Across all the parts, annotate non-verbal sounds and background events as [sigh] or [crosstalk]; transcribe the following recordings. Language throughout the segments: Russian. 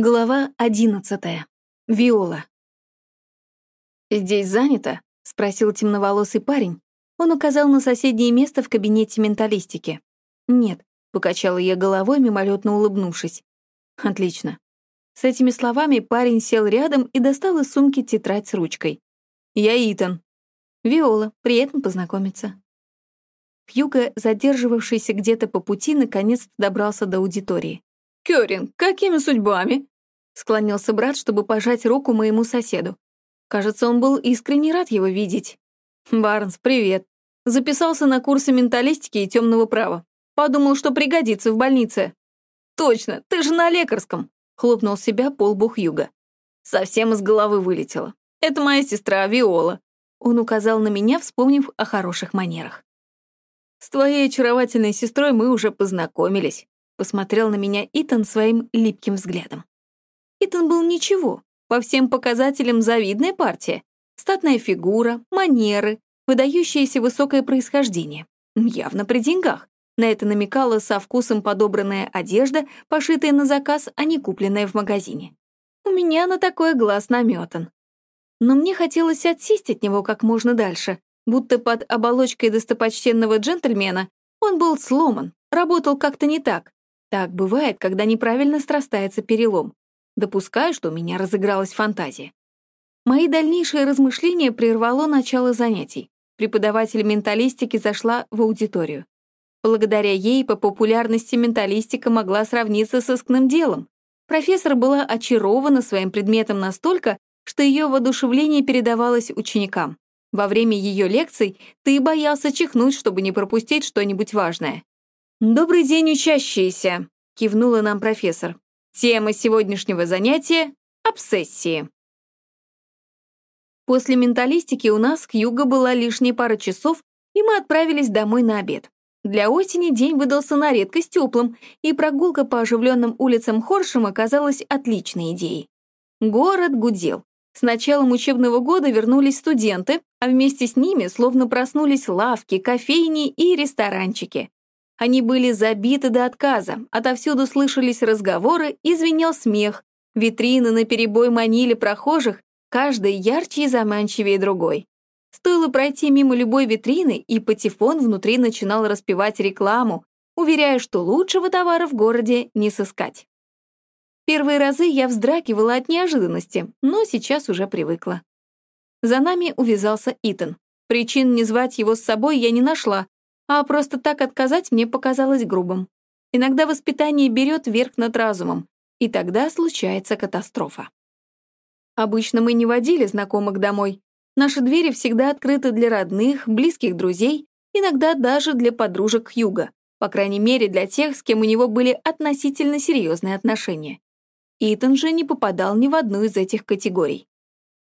Глава одиннадцатая. Виола. «Здесь занято?» — спросил темноволосый парень. Он указал на соседнее место в кабинете менталистики. «Нет», — покачала я головой, мимолетно улыбнувшись. «Отлично». С этими словами парень сел рядом и достал из сумки тетрадь с ручкой. «Я Итан». «Виола, приятно познакомиться». Хьюго, задерживавшийся где-то по пути, наконец-то добрался до аудитории. «Кёрин, какими судьбами?» Склонился брат, чтобы пожать руку моему соседу. Кажется, он был искренне рад его видеть. «Барнс, привет. Записался на курсы менталистики и темного права. Подумал, что пригодится в больнице». «Точно, ты же на лекарском!» — хлопнул себя полбу Хьюга. «Совсем из головы вылетело. Это моя сестра Виола». Он указал на меня, вспомнив о хороших манерах. «С твоей очаровательной сестрой мы уже познакомились. Посмотрел на меня Итан своим липким взглядом. Итан был ничего, по всем показателям завидная партия. Статная фигура, манеры, выдающееся высокое происхождение. Явно при деньгах. На это намекала со вкусом подобранная одежда, пошитая на заказ, а не купленная в магазине. У меня на такой глаз наметан. Но мне хотелось отсесть от него как можно дальше, будто под оболочкой достопочтенного джентльмена он был сломан, работал как-то не так, так бывает, когда неправильно срастается перелом. Допускаю, что у меня разыгралась фантазия. Мои дальнейшие размышления прервало начало занятий. Преподаватель менталистики зашла в аудиторию. Благодаря ей по популярности менталистика могла сравниться с искным делом. Профессор была очарована своим предметом настолько, что ее воодушевление передавалось ученикам. Во время ее лекций ты боялся чихнуть, чтобы не пропустить что-нибудь важное. «Добрый день, учащиеся!» — кивнула нам профессор. Тема сегодняшнего занятия — обсессии. После менталистики у нас к югу была лишняя пара часов, и мы отправились домой на обед. Для осени день выдался на редкость теплым, и прогулка по оживленным улицам Хоршема оказалась отличной идеей. Город гудел. С началом учебного года вернулись студенты, а вместе с ними словно проснулись лавки, кофейни и ресторанчики. Они были забиты до отказа, отовсюду слышались разговоры и звенел смех. Витрины наперебой манили прохожих, каждый ярче и заманчивее другой. Стоило пройти мимо любой витрины, и патефон внутри начинал распевать рекламу, уверяя, что лучшего товара в городе не сыскать. Первые разы я вздрагивала от неожиданности, но сейчас уже привыкла. За нами увязался Итан. Причин не звать его с собой я не нашла, а просто так отказать мне показалось грубым. Иногда воспитание берет верх над разумом, и тогда случается катастрофа. Обычно мы не водили знакомых домой. Наши двери всегда открыты для родных, близких друзей, иногда даже для подружек Юга, по крайней мере для тех, с кем у него были относительно серьезные отношения. Итан же не попадал ни в одну из этих категорий.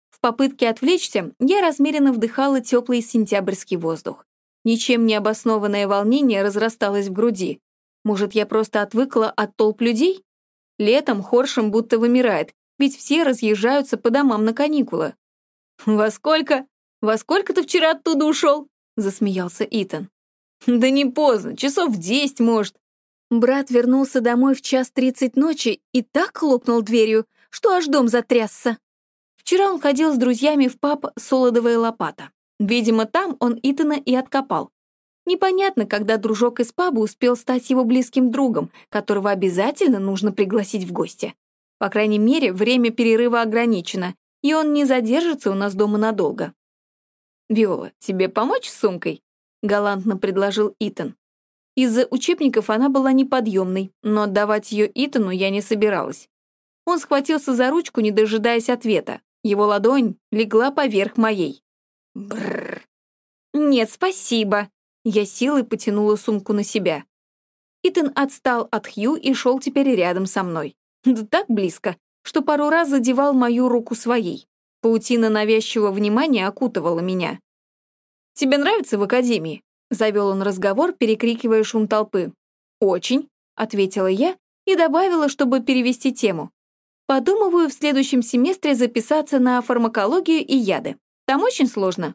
В попытке отвлечься я размеренно вдыхала теплый сентябрьский воздух. Ничем не обоснованное волнение разрасталось в груди. Может, я просто отвыкла от толп людей? Летом Хоршем будто вымирает, ведь все разъезжаются по домам на каникулы. «Во сколько? Во сколько ты вчера оттуда ушел?» — засмеялся Итан. «Да не поздно, часов в десять, может». Брат вернулся домой в час тридцать ночи и так хлопнул дверью, что аж дом затрясся. Вчера он ходил с друзьями в паб «Солодовая лопата». Видимо, там он Итана и откопал. Непонятно, когда дружок из паба успел стать его близким другом, которого обязательно нужно пригласить в гости. По крайней мере, время перерыва ограничено, и он не задержится у нас дома надолго. «Виола, тебе помочь с сумкой?» — галантно предложил Итан. Из-за учебников она была неподъемной, но отдавать ее Итану я не собиралась. Он схватился за ручку, не дожидаясь ответа. Его ладонь легла поверх моей. Бррр. Нет, спасибо. Я силой потянула сумку на себя. Итан отстал от Хью и шел теперь рядом со мной. Да так близко, что пару раз задевал мою руку своей. Паутина навязчивого внимания окутывала меня. «Тебе нравится в академии?» — завел он разговор, перекрикивая шум толпы. «Очень», — ответила я и добавила, чтобы перевести тему. «Подумываю в следующем семестре записаться на фармакологию и яды. Там очень сложно».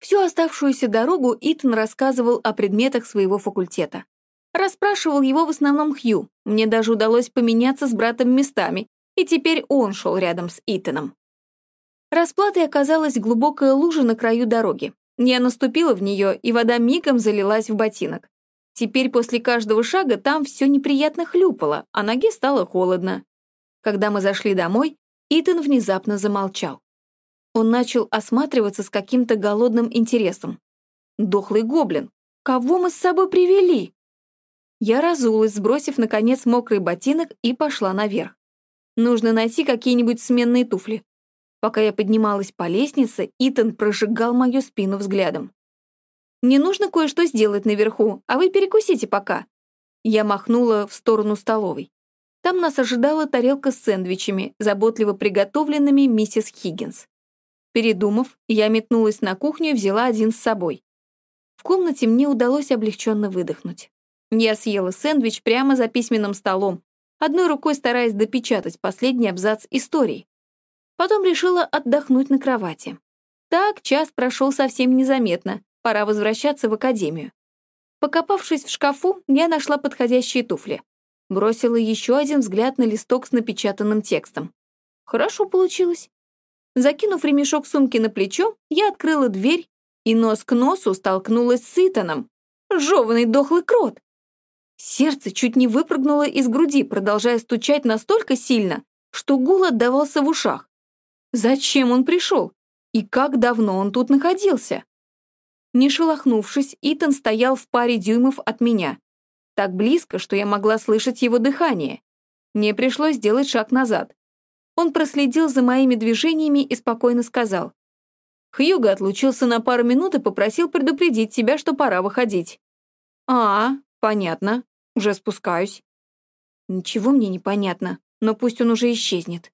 Всю оставшуюся дорогу Итан рассказывал о предметах своего факультета. Расспрашивал его в основном Хью. Мне даже удалось поменяться с братом местами, и теперь он шел рядом с Итаном. Расплатой оказалась глубокая лужа на краю дороги. Я наступила в нее, и вода мигом залилась в ботинок. Теперь после каждого шага там все неприятно хлюпало, а ноге стало холодно. Когда мы зашли домой, Итан внезапно замолчал. Он начал осматриваться с каким-то голодным интересом. «Дохлый гоблин! Кого мы с собой привели?» Я разулась, сбросив, наконец, мокрый ботинок и пошла наверх. Нужно найти какие-нибудь сменные туфли. Пока я поднималась по лестнице, Итан прожигал мою спину взглядом. «Мне нужно кое-что сделать наверху, а вы перекусите пока». Я махнула в сторону столовой. Там нас ожидала тарелка с сэндвичами, заботливо приготовленными миссис Хиггинс. Передумав, я метнулась на кухню и взяла один с собой. В комнате мне удалось облегченно выдохнуть. Я съела сэндвич прямо за письменным столом, одной рукой стараясь допечатать последний абзац истории. Потом решила отдохнуть на кровати. Так час прошел совсем незаметно, пора возвращаться в академию. Покопавшись в шкафу, я нашла подходящие туфли. Бросила еще один взгляд на листок с напечатанным текстом. Хорошо получилось. Закинув ремешок сумки на плечо, я открыла дверь и нос к носу столкнулась с Итаном. Жеванный дохлый крот. Сердце чуть не выпрыгнуло из груди, продолжая стучать настолько сильно, что гул отдавался в ушах. Зачем он пришел? И как давно он тут находился? Не шелохнувшись, Итан стоял в паре дюймов от меня. Так близко, что я могла слышать его дыхание. Мне пришлось сделать шаг назад. Он проследил за моими движениями и спокойно сказал. Хьюго отлучился на пару минут и попросил предупредить тебя, что пора выходить. «А, понятно. Уже спускаюсь». Ничего мне не понятно, но пусть он уже исчезнет.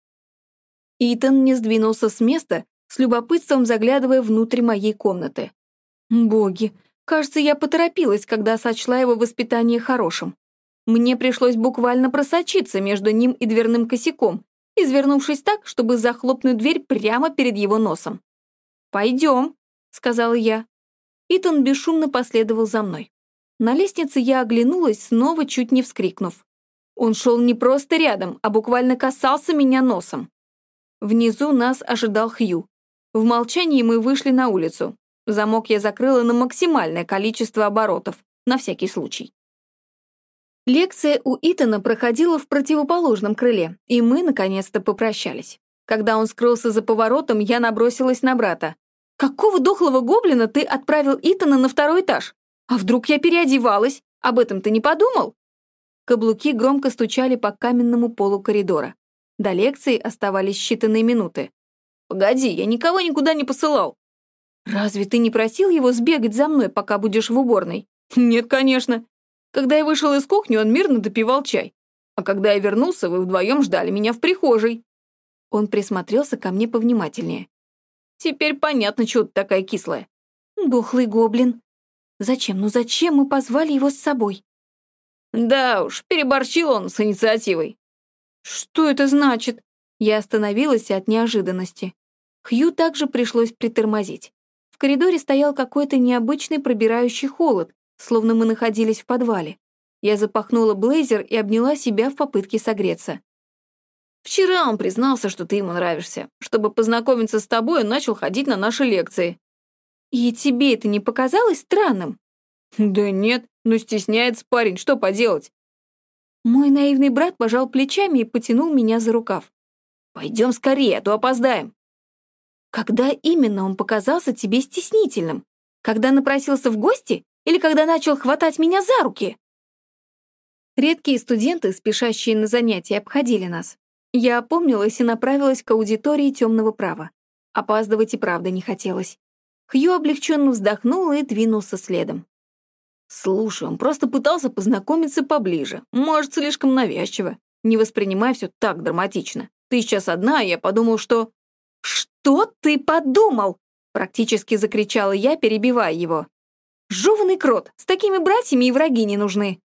Итан не сдвинулся с места, с любопытством заглядывая внутрь моей комнаты. Боги, кажется, я поторопилась, когда сочла его воспитание хорошим. Мне пришлось буквально просочиться между ним и дверным косяком, извернувшись так, чтобы захлопнуть дверь прямо перед его носом. «Пойдем», — сказала я. Итан бесшумно последовал за мной. На лестнице я оглянулась, снова чуть не вскрикнув. Он шел не просто рядом, а буквально касался меня носом. Внизу нас ожидал Хью. В молчании мы вышли на улицу. Замок я закрыла на максимальное количество оборотов, на всякий случай. Лекция у Итана проходила в противоположном крыле, и мы, наконец-то, попрощались. Когда он скрылся за поворотом, я набросилась на брата. «Какого дохлого гоблина ты отправил Итана на второй этаж? А вдруг я переодевалась? Об этом ты не подумал?» Каблуки громко стучали по каменному полу коридора. До лекции оставались считанные минуты. «Погоди, я никого никуда не посылал». «Разве ты не просил его сбегать за мной, пока будешь в уборной?» «Нет, конечно. Когда я вышел из кухни, он мирно допивал чай. А когда я вернулся, вы вдвоем ждали меня в прихожей». Он присмотрелся ко мне повнимательнее. «Теперь понятно, чего ты такая кислая». «Дохлый гоблин. Зачем, ну зачем мы позвали его с собой?» «Да уж, переборчил он с инициативой. «Что это значит?» Я остановилась от неожиданности. Хью также пришлось притормозить. В коридоре стоял какой-то необычный пробирающий холод, словно мы находились в подвале. Я запахнула блейзер и обняла себя в попытке согреться. «Вчера он признался, что ты ему нравишься. Чтобы познакомиться с тобой, он начал ходить на наши лекции». «И тебе это не показалось странным?» «Да нет, но стесняется парень, что поделать? Мой наивный брат пожал плечами и потянул меня за рукав. «Пойдем скорее, а то опоздаем». «Когда именно он показался тебе стеснительным? Когда напросился в гости или когда начал хватать меня за руки?» Редкие студенты, спешащие на занятия, обходили нас. Я опомнилась и направилась к аудитории темного права. Опаздывать и правда не хотелось. Хью облегченно вздохнул и двинулся следом. «Слушай, он просто пытался познакомиться поближе. Может, слишком навязчиво. Не воспринимай все так драматично. Ты сейчас одна, и я подумал, что...» «Что ты подумал?» Практически закричала я, перебивая его. «Жеванный крот, с такими братьями и враги не нужны».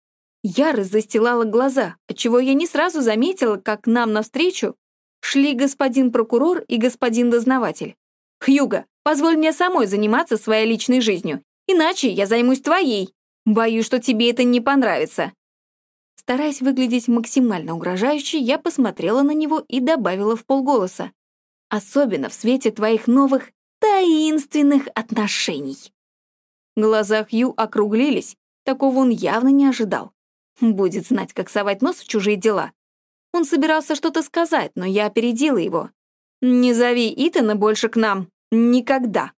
Ярость застилала глаза, отчего я не сразу заметила, как нам навстречу шли господин прокурор и господин дознаватель. «Хьюго, позволь мне самой заниматься своей личной жизнью, иначе я займусь твоей», Боюсь, что тебе это не понравится». Стараясь выглядеть максимально угрожающе, я посмотрела на него и добавила в полголоса. «Особенно в свете твоих новых таинственных отношений». Глаза Хью округлились, такого он явно не ожидал. Будет знать, как совать нос в чужие дела. Он собирался что-то сказать, но я опередила его. «Не зови Итана больше к нам. Никогда».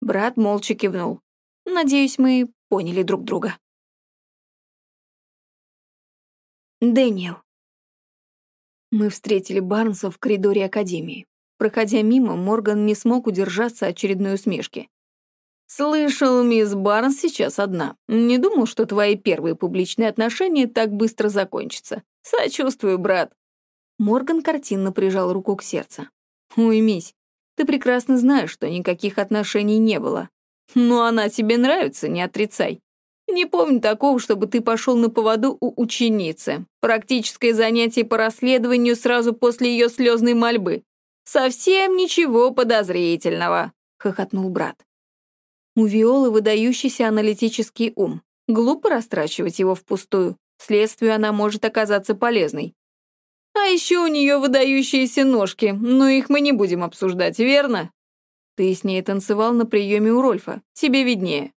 Брат молча кивнул. Надеюсь, мы поняли друг друга. Дэниел. Мы встретили Барнса в коридоре Академии. Проходя мимо, Морган не смог удержаться очередной усмешки. «Слышал, мисс Барнс сейчас одна. Не думал, что твои первые публичные отношения так быстро закончатся. Сочувствую, брат». Морган картинно прижал руку к сердцу. «Уймись. Ты прекрасно знаешь, что никаких отношений не было. Но она тебе нравится, не отрицай. Не помню такого, чтобы ты пошел на поводу у ученицы. Практическое занятие по расследованию сразу после ее слезной мольбы. Совсем ничего подозрительного», — хохотнул брат. У Виолы выдающийся аналитический ум. Глупо растрачивать его впустую. Следствию она может оказаться полезной. А еще у нее выдающиеся ножки, но их мы не будем обсуждать, верно? Ты с ней танцевал на приеме у Рольфа. Тебе виднее.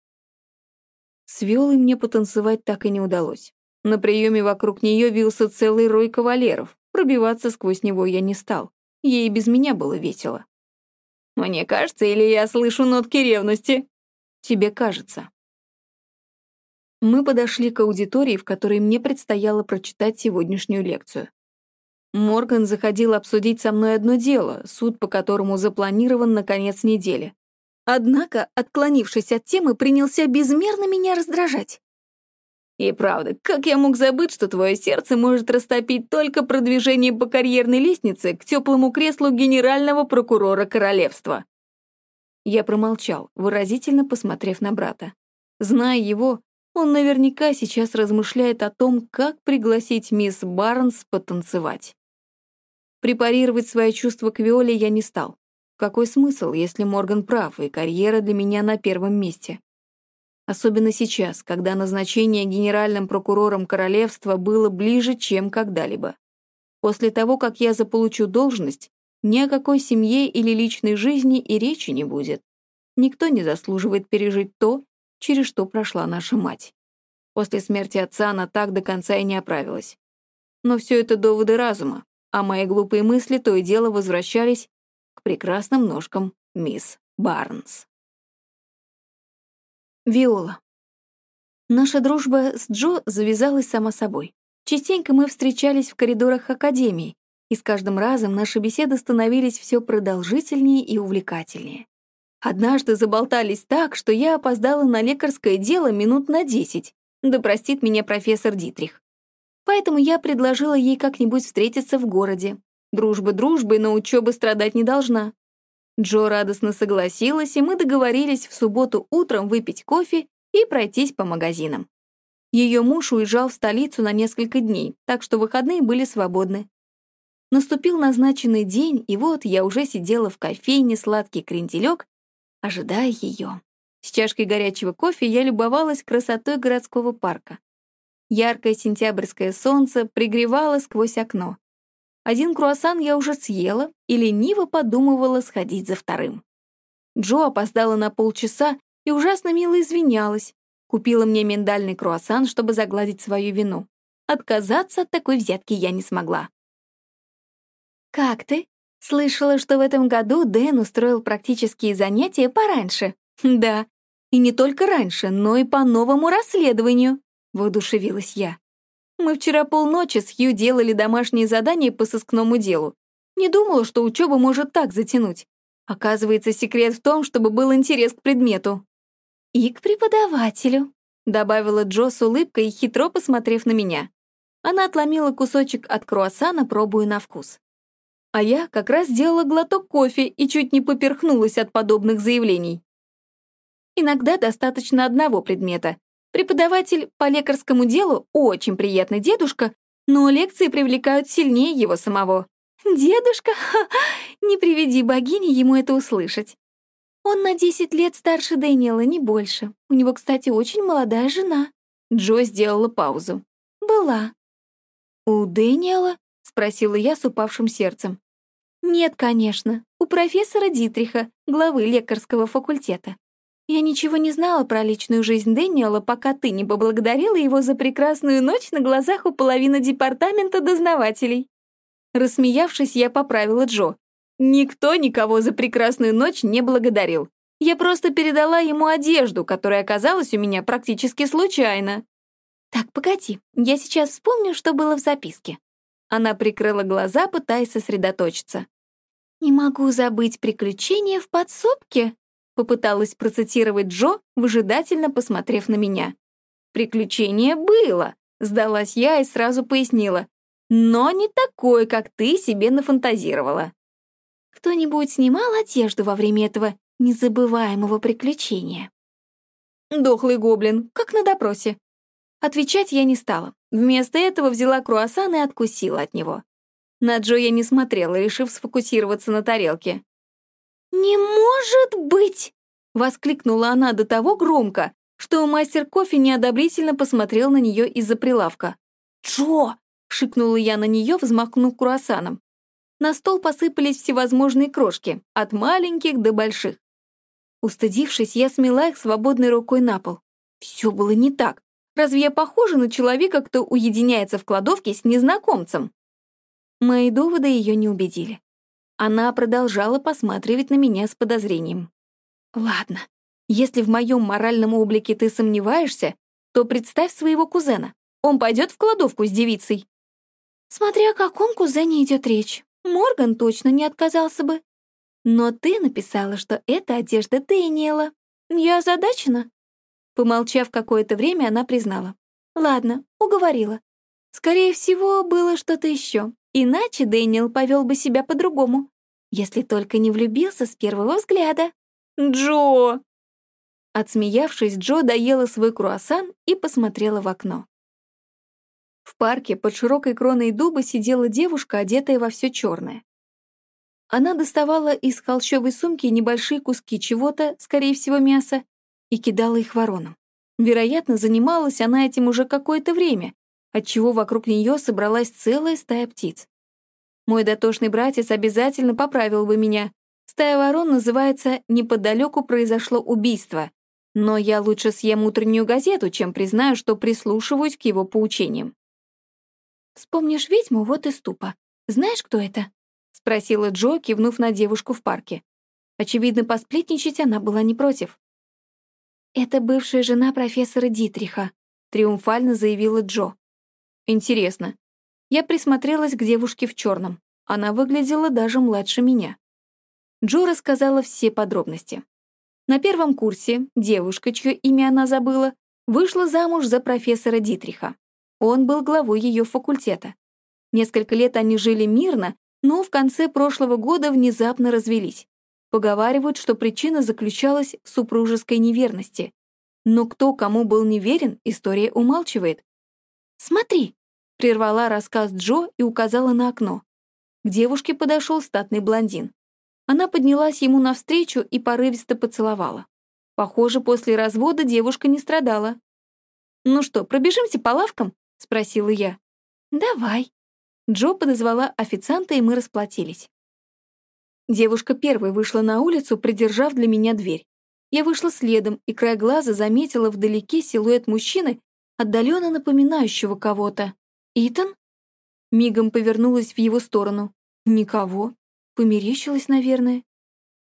С Виолой мне потанцевать так и не удалось. На приеме вокруг нее вился целый рой кавалеров. Пробиваться сквозь него я не стал. Ей без меня было весело. Мне кажется, или я слышу нотки ревности? Тебе кажется. Мы подошли к аудитории, в которой мне предстояло прочитать сегодняшнюю лекцию. Морган заходил обсудить со мной одно дело, суд по которому запланирован на конец недели. Однако, отклонившись от темы, принялся безмерно меня раздражать. И правда, как я мог забыть, что твое сердце может растопить только продвижение по карьерной лестнице к теплому креслу генерального прокурора королевства? Я промолчал, выразительно посмотрев на брата. Зная его, он наверняка сейчас размышляет о том, как пригласить мисс Барнс потанцевать. Препарировать свои чувства к Виоле я не стал. Какой смысл, если Морган прав, и карьера для меня на первом месте? Особенно сейчас, когда назначение генеральным прокурором королевства было ближе, чем когда-либо. После того, как я заполучу должность, ни о какой семье или личной жизни и речи не будет. Никто не заслуживает пережить то, через что прошла наша мать. После смерти отца она так до конца и не оправилась. Но все это доводы разума, а мои глупые мысли то и дело возвращались к прекрасным ножкам мисс Барнс. Виола. Наша дружба с Джо завязалась сама собой. Частенько мы встречались в коридорах Академии, и с каждым разом наши беседы становились все продолжительнее и увлекательнее. Однажды заболтались так, что я опоздала на лекарское дело минут на десять. Да простит меня профессор Дитрих. Поэтому я предложила ей как-нибудь встретиться в городе. Дружба дружбой, но учеба страдать не должна. Джо радостно согласилась, и мы договорились в субботу утром выпить кофе и пройтись по магазинам. Ее муж уезжал в столицу на несколько дней, так что выходные были свободны. Наступил назначенный день, и вот я уже сидела в кофейне сладкий кренделек, ожидая ее. С чашкой горячего кофе я любовалась красотой городского парка. Яркое сентябрьское солнце пригревало сквозь окно. Один круассан я уже съела и лениво подумывала сходить за вторым. Джо опоздала на полчаса и ужасно мило извинялась. Купила мне миндальный круассан, чтобы загладить свою вину. Отказаться от такой взятки я не смогла. «Как ты? Слышала, что в этом году Дэн устроил практические занятия пораньше. [laughs] Да, и не только раньше, но и по новому расследованию», — воодушевилась я. «Мы вчера полночи с Хью делали домашние задания по сыскному делу. Не думала, что учеба может так затянуть. Оказывается, секрет в том, чтобы был интерес к предмету». «И к преподавателю», — добавила Джо с улыбкой, хитро посмотрев на меня. Она отломила кусочек от круассана, пробуя на вкус. А я как раз сделала глоток кофе и чуть не поперхнулась от подобных заявлений. Иногда достаточно одного предмета. Преподаватель по лекарскому делу очень приятный дедушка, но лекции привлекают сильнее его самого. Дедушка? Не приведи богини ему это услышать. Он на 10 лет старше Дэниела, не больше. У него, кстати, очень молодая жена». Джо сделала паузу. «Была». «У Дэниела?» — спросила я с упавшим сердцем. «Нет, конечно. У профессора Дитриха, главы лекарского факультета. Я ничего не знала про личную жизнь Дэниела, пока ты не поблагодарила его за прекрасную ночь на глазах у половины департамента дознавателей». Рассмеявшись, я поправила Джо. Никто никого за прекрасную ночь не благодарил. Я просто передала ему одежду, которая оказалась у меня практически случайно. «Так, погоди, я сейчас вспомню, что было в записке». Она прикрыла глаза, пытаясь сосредоточиться. «Не могу забыть приключения в подсобке», попыталась процитировать Джо, выжидательно посмотрев на меня. «Приключение было», — сдалась я и сразу пояснила. «Но не такое, как ты себе нафантазировала». «Кто-нибудь снимал одежду во время этого незабываемого приключения?» «Дохлый гоблин, как на допросе». Отвечать я не стала. Вместо этого взяла круассан и откусила от него. На Джо я не смотрела, решив сфокусироваться на тарелке. «Не может быть!» — воскликнула она до того громко, что мастер кофе неодобрительно посмотрел на нее из-за прилавка. «Джо!» — шикнула я на нее, взмахнув круассаном. На стол посыпались всевозможные крошки, от маленьких до больших. Устыдившись, я смела их свободной рукой на пол. Все было не так. Разве я похожа на человека, кто уединяется в кладовке с незнакомцем? Мои доводы ее не убедили. Она продолжала посматривать на меня с подозрением. «Ладно, если в моем моральном облике ты сомневаешься, то представь своего кузена. Он пойдет в кладовку с девицей». «Смотря о каком кузене идет речь. Морган точно не отказался бы. Но ты написала, что это одежда Дэниела. Я озадачена». Помолчав какое-то время, она признала. «Ладно, уговорила. Скорее всего, было что-то еще. Иначе Дэниел повел бы себя по-другому, если только не влюбился с первого взгляда. «Джо!» Отсмеявшись, Джо доела свой круассан и посмотрела в окно. В парке под широкой кроной дуба сидела девушка, одетая во все черное. Она доставала из холщовой сумки небольшие куски чего-то, скорее всего, мяса, и кидала их воронам. Вероятно, занималась она этим уже какое-то время, отчего вокруг нее собралась целая стая птиц. Мой дотошный братец обязательно поправил бы меня. Стая ворон называется «Неподалеку произошло убийство», но я лучше съем утреннюю газету, чем признаю, что прислушиваюсь к его поучениям. «Вспомнишь ведьму, вот и ступа. Знаешь, кто это?» — спросила Джо, кивнув на девушку в парке. Очевидно, посплетничать она была не против. «Это бывшая жена профессора Дитриха», — триумфально заявила Джо. Интересно. Я присмотрелась к девушке в черном. Она выглядела даже младше меня. Джо рассказала все подробности. На первом курсе девушка, чье имя она забыла, вышла замуж за профессора Дитриха. Он был главой ее факультета. Несколько лет они жили мирно, но в конце прошлого года внезапно развелись. Поговаривают, что причина заключалась в супружеской неверности. Но кто кому был неверен, история умалчивает. «Смотри!» Прервала рассказ Джо и указала на окно. К девушке подошел статный блондин. Она поднялась ему навстречу и порывисто поцеловала. Похоже, после развода девушка не страдала. «Ну что, пробежимся по лавкам?» — спросила я. «Давай». Джо подозвала официанта, и мы расплатились. Девушка первой вышла на улицу, придержав для меня дверь. Я вышла следом, и край глаза заметила вдалеке силуэт мужчины, отдаленно напоминающего кого-то. «Итан?» Мигом повернулась в его сторону. «Никого. Померещилась, наверное».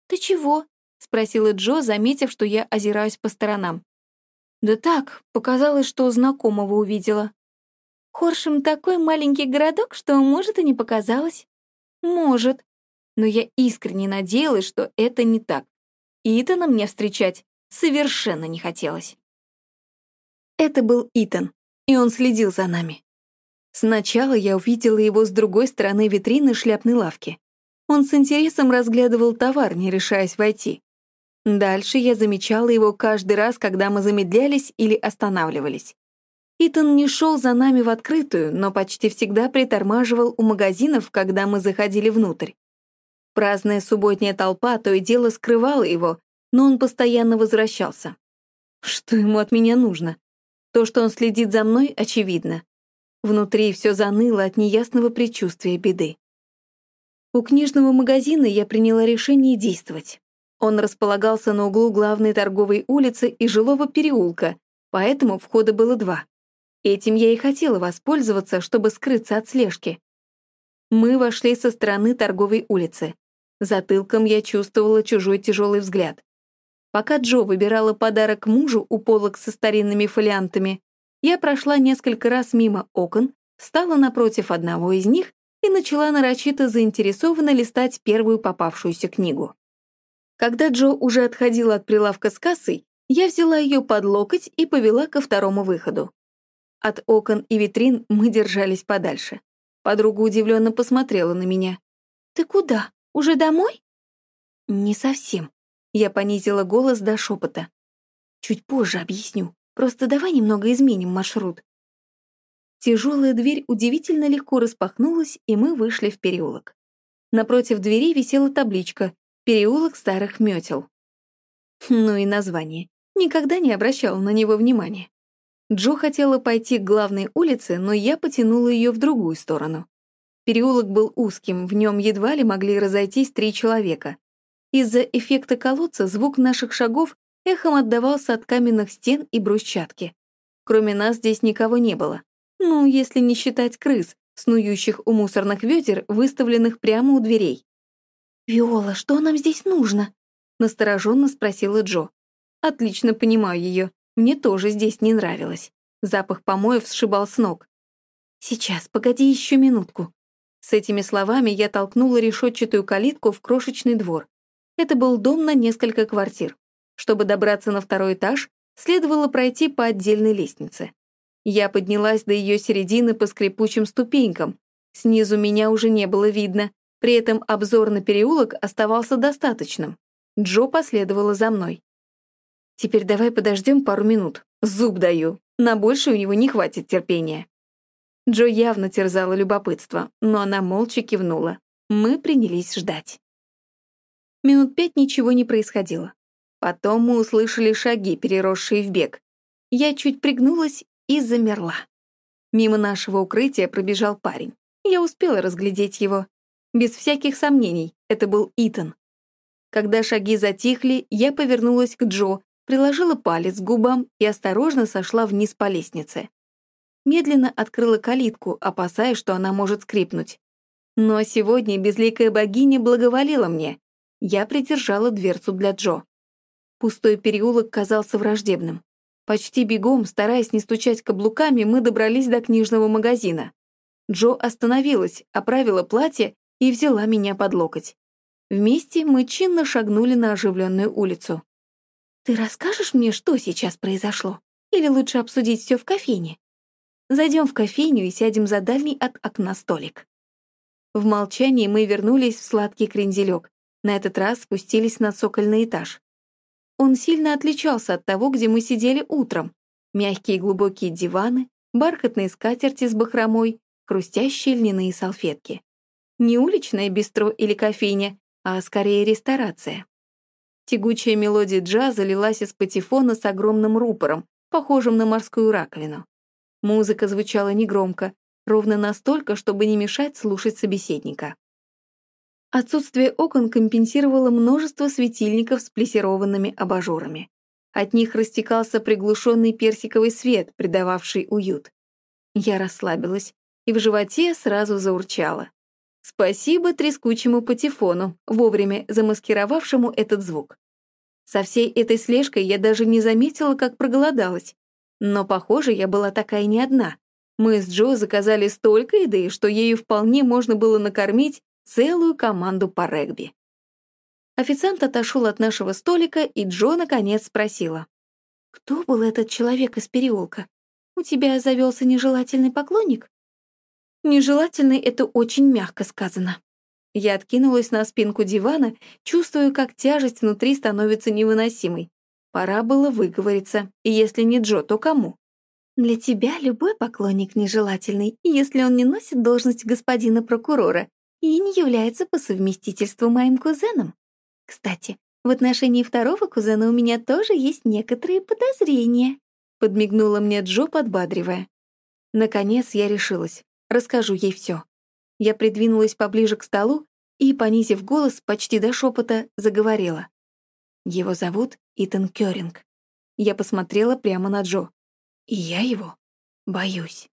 «Ты чего?» — спросила Джо, заметив, что я озираюсь по сторонам. «Да так, показалось, что знакомого увидела». «Хоршем такой маленький городок, что, может, и не показалось». «Может. Но я искренне надеялась, что это не так. Итана мне встречать совершенно не хотелось». Это был Итан, и он следил за нами. Сначала я увидела его с другой стороны витрины шляпной лавки. Он с интересом разглядывал товар, не решаясь войти. Дальше я замечала его каждый раз, когда мы замедлялись или останавливались. Итан не шел за нами в открытую, но почти всегда притормаживал у магазинов, когда мы заходили внутрь. Праздная субботняя толпа то и дело скрывала его, но он постоянно возвращался. Что ему от меня нужно? То, что он следит за мной, очевидно. Внутри все заныло от неясного предчувствия беды. У книжного магазина я приняла решение действовать. Он располагался на углу главной торговой улицы и жилого переулка, поэтому входа было два. Этим я и хотела воспользоваться, чтобы скрыться от слежки. Мы вошли со стороны торговой улицы. Затылком я чувствовала чужой тяжелый взгляд. Пока Джо выбирала подарок мужу у полок со старинными фолиантами, я прошла несколько раз мимо окон, встала напротив одного из них и начала нарочито заинтересованно листать первую попавшуюся книгу. Когда Джо уже отходила от прилавка с кассой, я взяла ее под локоть и повела ко второму выходу. От окон и витрин мы держались подальше. Подруга удивленно посмотрела на меня. «Ты куда? Уже домой?» «Не совсем». Я понизила голос до шепота. «Чуть позже объясню. Просто давай немного изменим маршрут». Тяжелая дверь удивительно легко распахнулась, и мы вышли в переулок. Напротив двери висела табличка «Переулок старых метел». Ну и название. Никогда не обращала на него внимания. Джо хотела пойти к главной улице, но я потянула ее в другую сторону. Переулок был узким, в нем едва ли могли разойтись три человека. Из-за эффекта колодца звук наших шагов эхом отдавался от каменных стен и брусчатки. Кроме нас здесь никого не было. Ну, если не считать крыс, снующих у мусорных ведер, выставленных прямо у дверей. «Виола, что нам здесь нужно?» — настороженно спросила Джо. «Отлично понимаю ее. Мне тоже здесь не нравилось. Запах помоев сшибал с ног. «Сейчас, погоди еще минутку». С этими словами я толкнула решетчатую калитку в крошечный двор. Это был дом на несколько квартир. Чтобы добраться на второй этаж, следовало пройти по отдельной лестнице. Я поднялась до ее середины по скрипучим ступенькам. Снизу меня уже не было видно, при этом обзор на переулок оставался достаточным. Джо последовала за мной. Теперь давай подождем пару минут. Зуб даю. На больше у него не хватит терпения». Джо явно терзала любопытство, но она молча кивнула. Мы принялись ждать. Минут пять ничего не происходило. Потом мы услышали шаги, переросшие в бег. Я чуть пригнулась и замерла. Мимо нашего укрытия пробежал парень. Я успела разглядеть его. Без всяких сомнений, это был Итан. Когда шаги затихли, я повернулась к Джо приложила палец к губам и осторожно сошла вниз по лестнице. Медленно открыла калитку, опасаясь, что она может скрипнуть. Но сегодня безликая богиня благоволила мне. Я придержала дверцу для Джо. Пустой переулок казался враждебным. Почти бегом, стараясь не стучать каблуками, мы добрались до книжного магазина. Джо остановилась, оправила платье и взяла меня под локоть. Вместе мы чинно шагнули на оживленную улицу. Ты расскажешь мне, что сейчас произошло? Или лучше обсудить все в кофейне? Зайдем в кофейню и сядем за дальний от окна столик. В молчании мы вернулись в сладкий кренделек. На этот раз спустились на цокольный этаж. Он сильно отличался от того, где мы сидели утром. Мягкие глубокие диваны, бархатные скатерти с бахромой, хрустящие льняные салфетки. Не уличное бистро или кофейня, а скорее ресторация. Тягучая мелодия джаза лилась из патефона с огромным рупором, похожим на морскую раковину. Музыка звучала негромко, ровно настолько, чтобы не мешать слушать собеседника. Отсутствие окон компенсировало множество светильников с плессированными абажурами. От них растекался приглушенный персиковый свет, придававший уют. Я расслабилась, и в животе сразу заурчало. Спасибо трескучему патефону, вовремя замаскировавшему этот звук. Со всей этой слежкой я даже не заметила, как проголодалась. Но, похоже, я была такая не одна. Мы с Джо заказали столько еды, что ею вполне можно было накормить целую команду по регби. Официант отошел от нашего столика, и Джо наконец спросила. «Кто был этот человек из переулка? У тебя завелся нежелательный поклонник?» Нежелательный — это очень мягко сказано. Я откинулась на спинку дивана, чувствуя, как тяжесть внутри становится невыносимой. Пора было выговориться, и если не Джо, то кому? Для тебя любой поклонник нежелательный, если он не носит должность господина прокурора и не является по совместительству моим кузеном. Кстати, В отношении второго кузена у меня тоже есть некоторые подозрения», — подмигнула мне Джо, подбадривая. Наконец я решилась. Расскажу ей все. Я придвинулась поближе к столу и, понизив голос почти до шепота, заговорила. Его зовут Итан Кёринг. Я посмотрела прямо на Джо. И я его боюсь.